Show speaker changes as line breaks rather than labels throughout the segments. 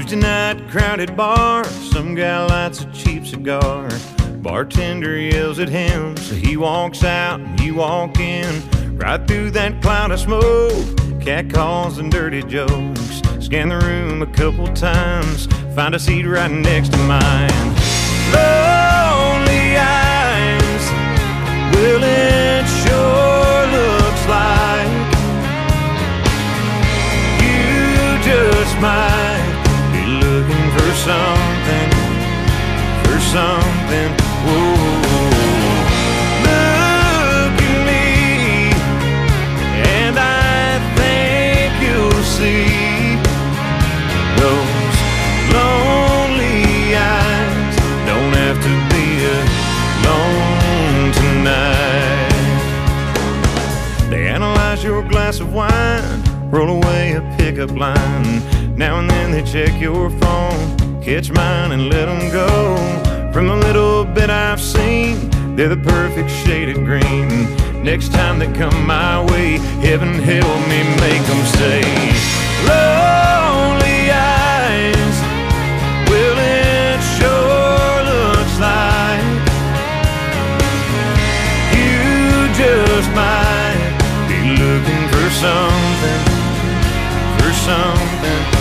Tuesday night, crowded bar. Some guy lights a cheap cigar. Bartender yells at him, so he walks out and you walk in. Right through that cloud of smoke, cat calls and dirty jokes. Scan the room a couple times, find a seat right next to mine. Lonely something. Whoa. Look at me, and I think you'll see those lonely eyes don't have to be alone tonight. They analyze your glass of wine, roll away a pickup line. Now and then they check your phone, catch mine and let them go. From the little bit I've seen, they're the perfect shade of green. Next time they come my way, heaven help me make them say, Lonely eyes, well, it sure looks like you just might be looking for something, for something.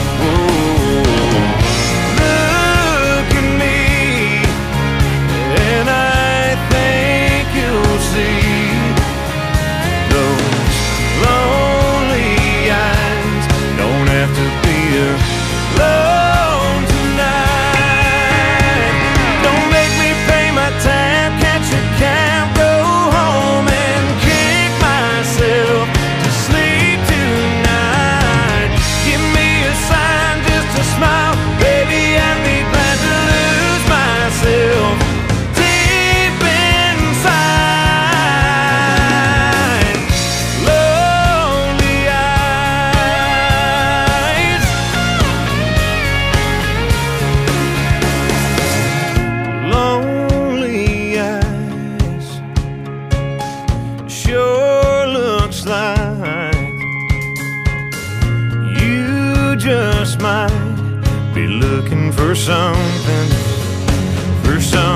Just might be looking for something, for something.